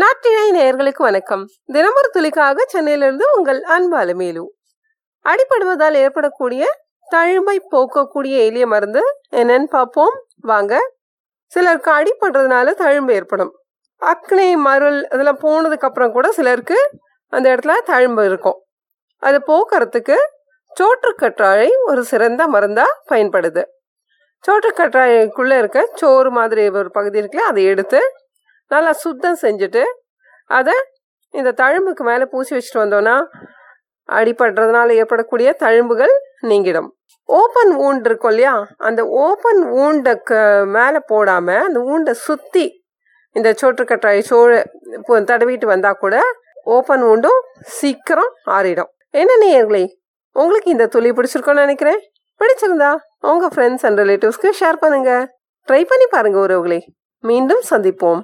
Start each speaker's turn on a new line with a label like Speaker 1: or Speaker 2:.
Speaker 1: நாட்டினை நேயர்களுக்கு வணக்கம். தினமொரு துளிக்காக சென்னையிலிருந்து உங்கள் அன்பாலுமேலு அடிப்படுவதால் ஏற்படக்கூடிய தழுமை போக்கக்கூடிய எளிய மருந்து என்னன்னு பார்ப்போம். வாங்க. சிலருக்கு அடிப்படுறதுனால தழும்பு ஏற்படும். அக்னி மருள் இதெல்லாம் போனதுக்கு அப்புறம் கூட சிலருக்கு அந்த இடத்துல தழும்பு இருக்கும். அது போக்குறதுக்கு சோற்றுக்கற்றாழை ஒரு சிறந்த மருந்தா பயன்படுது. சோற்றுக்கற்றாழைக்குள்ளே இருக்க சோறு மாதிரி ஒரு பகுதி இருக்குல்ல அதை எடுத்து நல்லா சுத்தம் செஞ்சுட்டு அதை இந்த தழும்புக்கு மேலே பூசி வச்சுட்டு வந்தோன்னா அடிபடுறதுனால ஏற்படக்கூடிய தழும்புகள் நீங்கிடும். ஓப்பன் ஊண்ட் இருக்கும் இல்லையா? அந்த ஓப்பன் ஊண்டுக்கு மேலே போடாமல் அந்த ஊண்டை சுற்றி இந்த சோற்றுக்கற்றாழை சோழ தடவிட்டு வந்தால் கூட ஓப்பன் ஊண்டும் சீக்கிரம் ஆறிடும். என்ன நேயர்களே உங்களுக்கு இந்த துளி பிடிச்சிருக்கோன்னு நினைக்கிறேன். பிடிச்சிருந்தா உங்கள் ஃப்ரெண்ட்ஸ் அண்ட் ரிலேட்டிவ்ஸ்க்கு ஷேர் பண்ணுங்கள் ட்ரை பண்ணி பாருங்கள் உறவுகளே. மீண்டும் சந்திப்போம்.